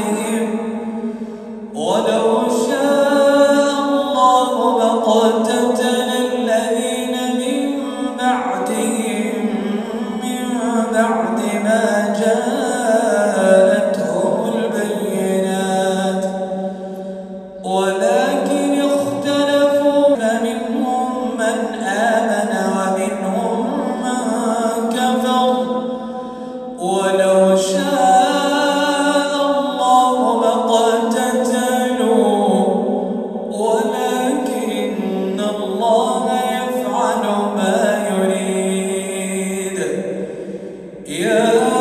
Holy Spirit. يا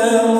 Yeah.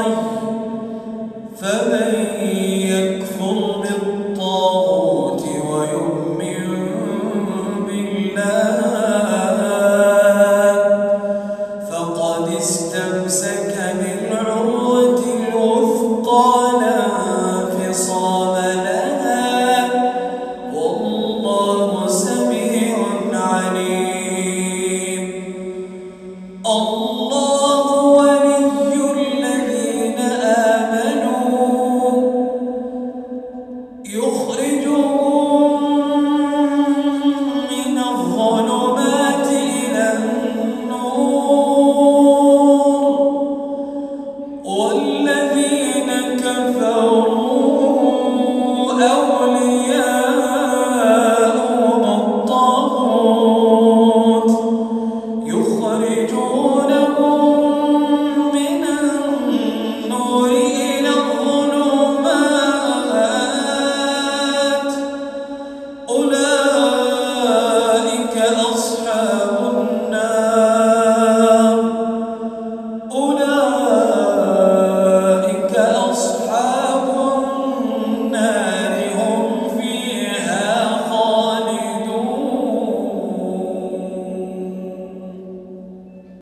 الغيب فمن 대조